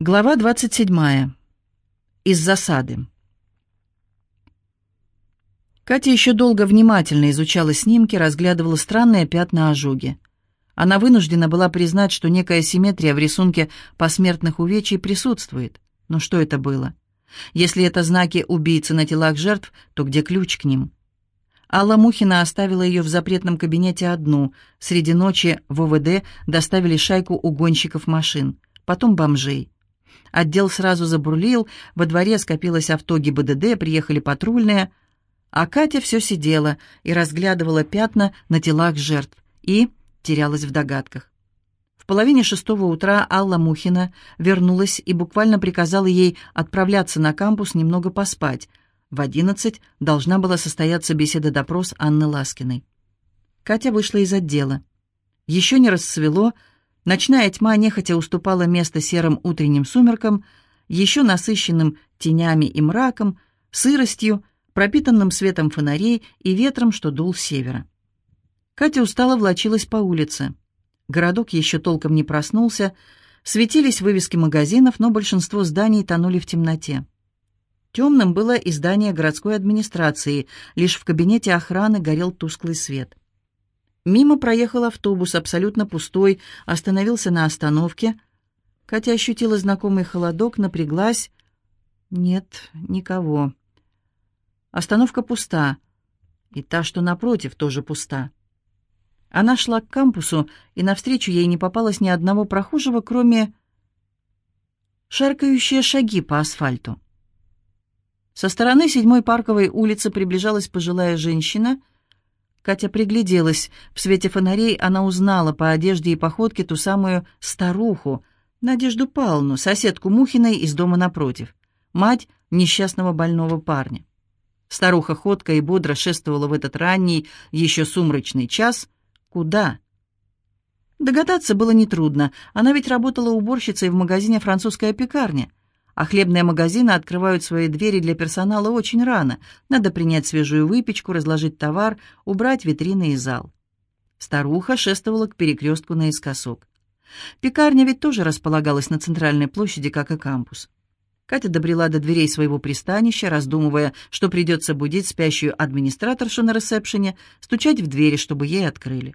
Глава 27. Из засады. Катя еще долго внимательно изучала снимки, разглядывала странные пятна ожоги. Она вынуждена была признать, что некая симметрия в рисунке посмертных увечий присутствует. Но что это было? Если это знаки убийцы на телах жертв, то где ключ к ним? Алла Мухина оставила ее в запретном кабинете одну. Среди ночи в ОВД доставили шайку угонщиков машин, потом бомжей. Отдел сразу забурлил, во дворе скопилось авто ГИБДД, приехали патрульные, а Катя все сидела и разглядывала пятна на телах жертв и терялась в догадках. В половине шестого утра Алла Мухина вернулась и буквально приказала ей отправляться на кампус немного поспать. В одиннадцать должна была состояться беседа-допрос Анны Ласкиной. Катя вышла из отдела. Еще не расцвело, Ночная тьма нехотя уступала место серым утренним сумеркам, еще насыщенным тенями и мраком, сыростью, пропитанным светом фонарей и ветром, что дул с севера. Катя устало влачилась по улице. Городок еще толком не проснулся, светились вывески магазинов, но большинство зданий тонули в темноте. Темным было и здание городской администрации, лишь в кабинете охраны горел тусклый свет. Мимо проехал автобус, абсолютно пустой, остановился на остановке. Катя ощутила знакомый холодок, напряглась. Нет, никого. Остановка пуста. И та, что напротив, тоже пуста. Она шла к кампусу, и навстречу ей не попалось ни одного прохожего, кроме шаркающие шаги по асфальту. Со стороны седьмой парковой улицы приближалась пожилая женщина — Катя пригляделась. В свете фонарей она узнала по одежде и походке ту самую старуху, Надежду Павловну, соседку Мухиной из дома напротив, мать несчастного больного парня. Старуха ходко и бодро шествовала в этот ранний, еще сумрачный час. Куда? Догадаться было нетрудно. Она ведь работала уборщицей в магазине «Французская пекарня» а хлебные магазины открывают свои двери для персонала очень рано. Надо принять свежую выпечку, разложить товар, убрать витрины и зал. Старуха шествовала к перекрестку наискосок. Пекарня ведь тоже располагалась на центральной площади, как и кампус. Катя добрела до дверей своего пристанища, раздумывая, что придется будить спящую администраторшу на ресепшене, стучать в двери, чтобы ей открыли.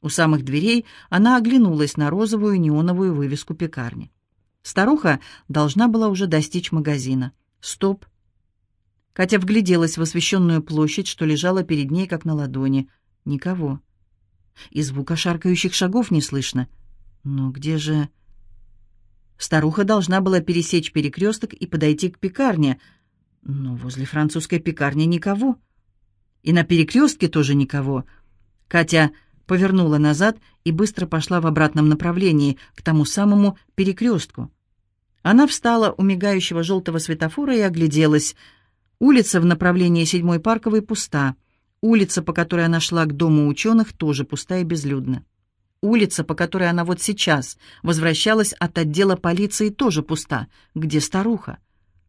У самых дверей она оглянулась на розовую неоновую вывеску пекарни. Старуха должна была уже достичь магазина. Стоп. Катя вгляделась в освещенную площадь, что лежала перед ней, как на ладони. Никого. И звука шаркающих шагов не слышно. Но где же... Старуха должна была пересечь перекресток и подойти к пекарне. Но возле французской пекарни никого. И на перекрестке тоже никого. Катя повернула назад и быстро пошла в обратном направлении, к тому самому перекрестку. Она встала у мигающего желтого светофора и огляделась. Улица в направлении седьмой парковой пуста. Улица, по которой она шла к дому ученых, тоже пуста и безлюдна. Улица, по которой она вот сейчас возвращалась от отдела полиции, тоже пуста. Где старуха?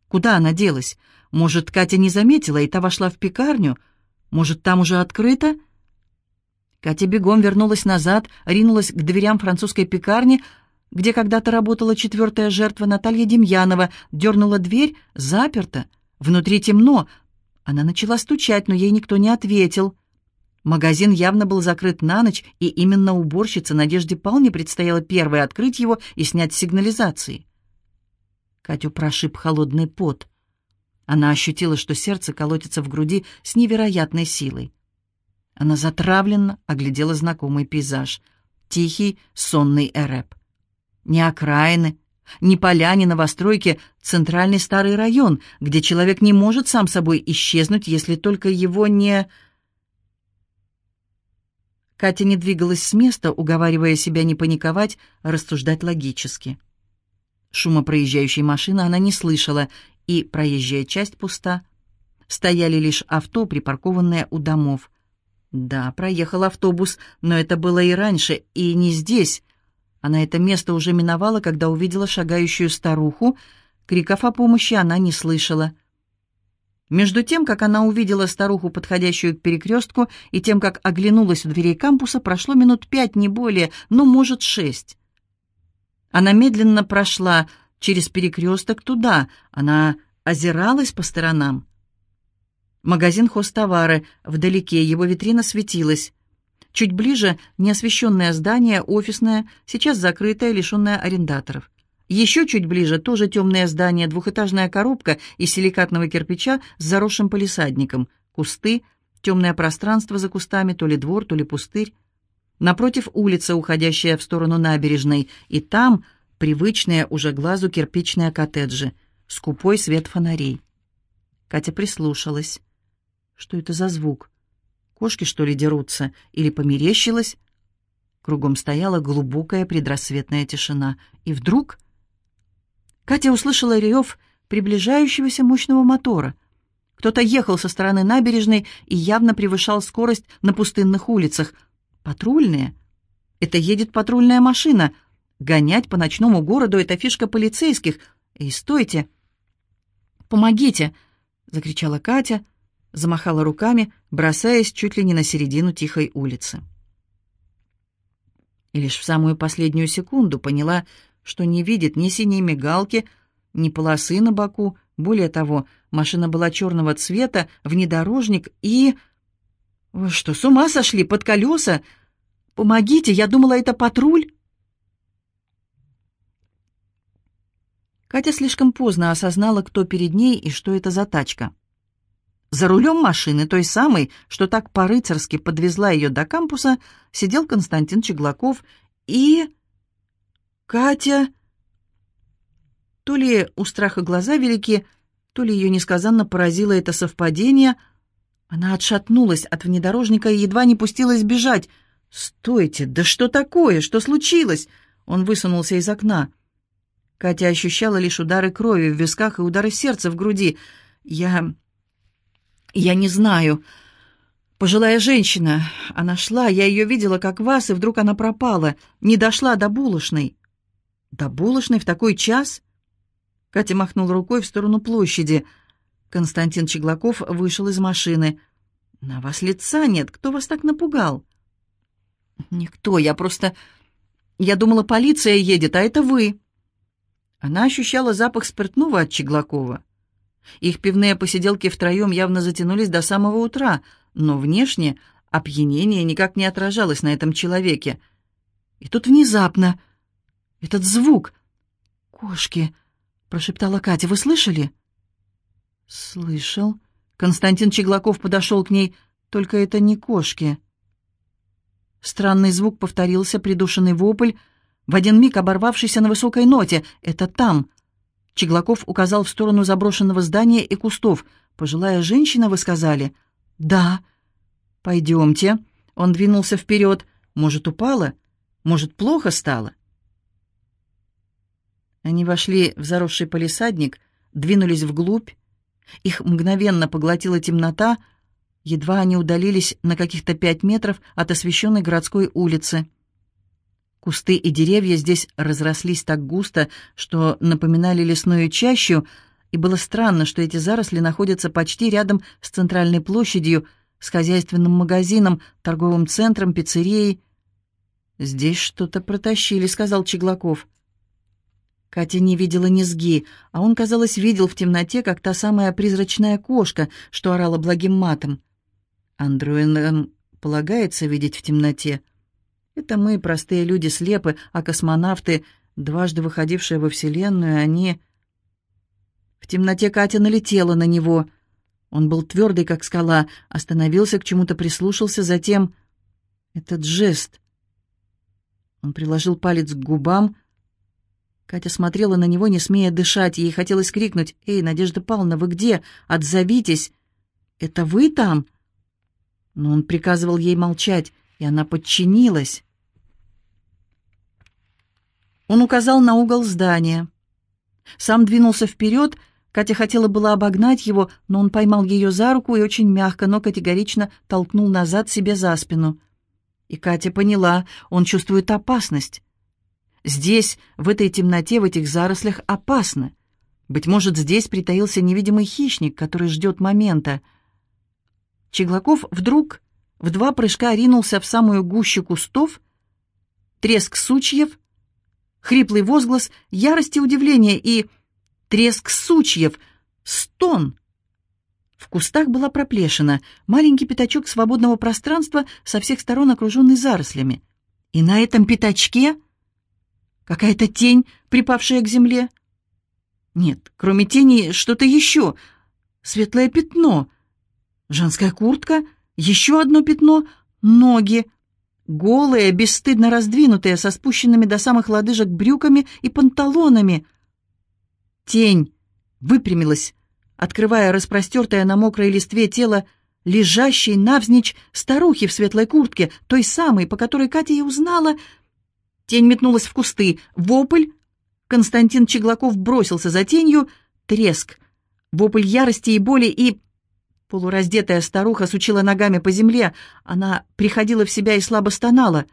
Куда она делась? Может, Катя не заметила, и та вошла в пекарню? Может, там уже открыто? — Катя бегом вернулась назад, ринулась к дверям французской пекарни, где когда-то работала четвертая жертва Наталья Демьянова, дернула дверь, заперта, внутри темно. Она начала стучать, но ей никто не ответил. Магазин явно был закрыт на ночь, и именно уборщице Надежде Павловне предстояло первой открыть его и снять сигнализации. Катю прошиб холодный пот. Она ощутила, что сердце колотится в груди с невероятной силой. Она затравленно оглядела знакомый пейзаж. Тихий, сонный Эреп. Ни окраины, ни поля, ни новостройки, центральный старый район, где человек не может сам собой исчезнуть, если только его не... Катя не двигалась с места, уговаривая себя не паниковать, рассуждать логически. Шума проезжающей машины она не слышала, и проезжая часть пуста. Стояли лишь авто, припаркованные у домов. Да, проехал автобус, но это было и раньше, и не здесь. Она это место уже миновала, когда увидела шагающую старуху. Криков о помощи она не слышала. Между тем, как она увидела старуху, подходящую к перекрестку, и тем, как оглянулась у дверей кампуса, прошло минут пять, не более, ну, может, шесть. Она медленно прошла через перекресток туда. Она озиралась по сторонам. Магазин хозтовары, вдалеке его витрина светилась. Чуть ближе неосвещенное здание, офисное, сейчас закрытое, лишенное арендаторов. Еще чуть ближе тоже темное здание, двухэтажная коробка из силикатного кирпича с заросшим полисадником, кусты, темное пространство за кустами, то ли двор, то ли пустырь. Напротив улица, уходящая в сторону набережной, и там привычные уже глазу кирпичные коттеджи, скупой свет фонарей. Катя прислушалась. Что это за звук? Кошки, что ли, дерутся? Или померещилось? Кругом стояла глубокая предрассветная тишина. И вдруг... Катя услышала рев приближающегося мощного мотора. Кто-то ехал со стороны набережной и явно превышал скорость на пустынных улицах. Патрульные? Это едет патрульная машина. Гонять по ночному городу — это фишка полицейских. Эй, стойте! «Помогите!» — закричала Катя, замахала руками, бросаясь чуть ли не на середину тихой улицы. И лишь в самую последнюю секунду поняла, что не видит ни синей мигалки, ни полосы на боку. Более того, машина была черного цвета, внедорожник и... «Вы что, с ума сошли? Под колеса? Помогите, я думала, это патруль!» Катя слишком поздно осознала, кто перед ней и что это за тачка. За рулем машины, той самой, что так по-рыцарски подвезла ее до кампуса, сидел Константин Чеглаков и... Катя... То ли у страха глаза велики, то ли ее несказанно поразило это совпадение. Она отшатнулась от внедорожника и едва не пустилась бежать. «Стойте! Да что такое? Что случилось?» Он высунулся из окна. Катя ощущала лишь удары крови в висках и удары сердца в груди. «Я... «Я не знаю. Пожилая женщина. Она шла, я ее видела, как вас, и вдруг она пропала. Не дошла до булочной». «До булочной в такой час?» Катя махнула рукой в сторону площади. Константин Чеглаков вышел из машины. «На вас лица нет. Кто вас так напугал?» «Никто. Я просто... Я думала, полиция едет, а это вы». Она ощущала запах спиртного от Чеглакова. Их пивные посиделки втроем явно затянулись до самого утра, но внешне опьянение никак не отражалось на этом человеке. И тут внезапно этот звук. «Кошки!» — прошептала Катя. «Вы слышали?» «Слышал». Константин Чеглаков подошел к ней. «Только это не кошки». Странный звук повторился, придушенный вопль, в один миг оборвавшийся на высокой ноте. «Это там!» Чеглаков указал в сторону заброшенного здания и кустов. «Пожилая женщина, вы сказали?» «Да». «Пойдемте». Он двинулся вперед. «Может, упала? Может, плохо стало?» Они вошли в заросший полисадник, двинулись вглубь. Их мгновенно поглотила темнота. Едва они удалились на каких-то пять метров от освещенной городской улицы. Кусты и деревья здесь разрослись так густо, что напоминали лесную чащу, и было странно, что эти заросли находятся почти рядом с центральной площадью, с хозяйственным магазином, торговым центром, пиццерией. «Здесь что-то протащили», — сказал Чеглаков. Катя не видела низги, а он, казалось, видел в темноте, как та самая призрачная кошка, что орала благим матом. Андроидам полагается видеть в темноте. Это мы, простые люди, слепы, а космонавты, дважды выходившие во Вселенную, они... В темноте Катя налетела на него. Он был твердый, как скала, остановился, к чему-то прислушался, затем... Этот жест... Он приложил палец к губам. Катя смотрела на него, не смея дышать. Ей хотелось крикнуть. «Эй, Надежда Павловна, вы где? Отзовитесь!» «Это вы там?» Но он приказывал ей молчать и она подчинилась. Он указал на угол здания. Сам двинулся вперед, Катя хотела было обогнать его, но он поймал ее за руку и очень мягко, но категорично толкнул назад себе за спину. И Катя поняла, он чувствует опасность. Здесь, в этой темноте, в этих зарослях опасно. Быть может, здесь притаился невидимый хищник, который ждет момента. Чеглаков вдруг в два прыжка ринулся в самую гущу кустов, треск сучьев, хриплый возглас ярости удивления и треск сучьев, стон. В кустах была проплешина, маленький пятачок свободного пространства, со всех сторон окруженный зарослями. И на этом пятачке какая-то тень, припавшая к земле. Нет, кроме тени что-то еще. Светлое пятно. Женская куртка, еще одно пятно, ноги. Голые, бесстыдно раздвинутые, со спущенными до самых лодыжек брюками и панталонами. Тень выпрямилась, открывая распростертое на мокрой листве тело лежащей навзничь старухи в светлой куртке, той самой, по которой Катя и узнала. Тень метнулась в кусты. Вопль. Константин Чеглаков бросился за тенью. Треск. Вопль ярости и боли и... Полураздетая старуха сучила ногами по земле. Она приходила в себя и слабо стонала.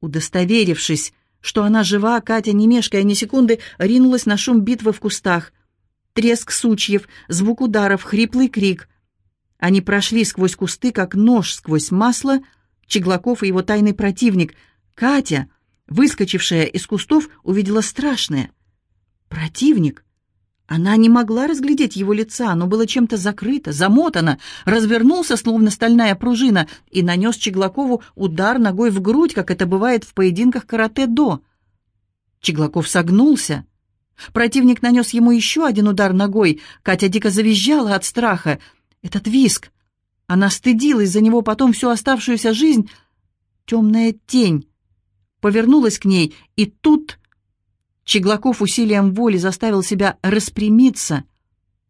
Удостоверившись, что она жива, Катя, не мешкая ни секунды, ринулась на шум битвы в кустах. Треск сучьев, звук ударов, хриплый крик — они прошли сквозь кусты, как нож сквозь масло. Чеглаков и его тайный противник. Катя, выскочившая из кустов, увидела страшное. Противник. Она не могла разглядеть его лица, оно было чем-то закрыто, замотано, развернулся, словно стальная пружина, и нанес Чеглакову удар ногой в грудь, как это бывает в поединках карате-до. Чеглаков согнулся. Противник нанес ему еще один удар ногой. Катя дико завизжала от страха. Этот виск. Она стыдилась за него потом всю оставшуюся жизнь. Темная тень повернулась к ней, и тут Чеглаков усилием воли заставил себя распрямиться.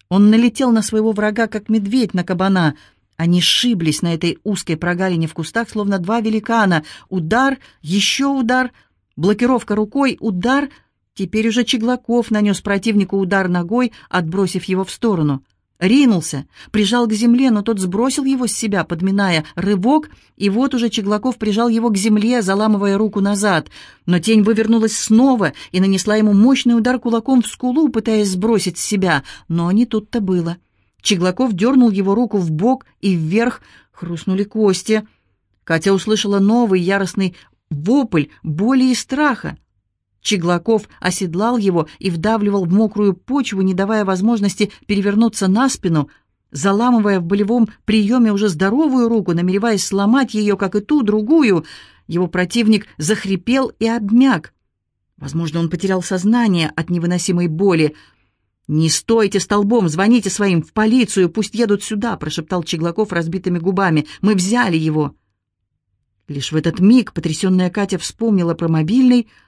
Он налетел на своего врага, как медведь на кабана. Они сшиблись на этой узкой прогалине в кустах, словно два великана. Удар, еще удар, блокировка рукой, удар. Теперь уже Чеглаков нанес противнику удар ногой, отбросив его в сторону. Ринулся, прижал к земле, но тот сбросил его с себя, подминая рывок, и вот уже Чеглаков прижал его к земле, заламывая руку назад. Но тень вывернулась снова и нанесла ему мощный удар кулаком в скулу, пытаясь сбросить с себя. Но не тут-то было. Чеглаков дернул его руку в бок и вверх, хрустнули кости. Катя услышала новый яростный вопль боли и страха. Чеглаков оседлал его и вдавливал в мокрую почву, не давая возможности перевернуться на спину, заламывая в болевом приеме уже здоровую руку, намереваясь сломать ее, как и ту другую. Его противник захрипел и обмяк. Возможно, он потерял сознание от невыносимой боли. «Не стойте столбом, звоните своим в полицию, пусть едут сюда», — прошептал Чеглаков разбитыми губами. «Мы взяли его». Лишь в этот миг потрясенная Катя вспомнила про мобильный —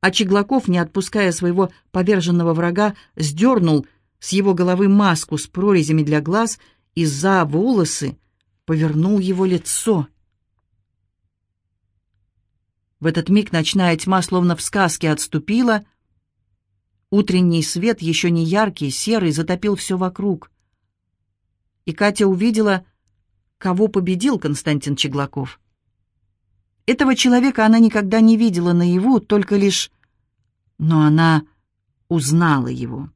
а Чеглаков, не отпуская своего поверженного врага, сдернул с его головы маску с прорезями для глаз и за волосы повернул его лицо. В этот миг ночная тьма, словно в сказке, отступила. Утренний свет, еще не яркий, серый, затопил все вокруг. И Катя увидела, кого победил Константин Чеглаков. Этого человека она никогда не видела наяву, только лишь... Но она узнала его.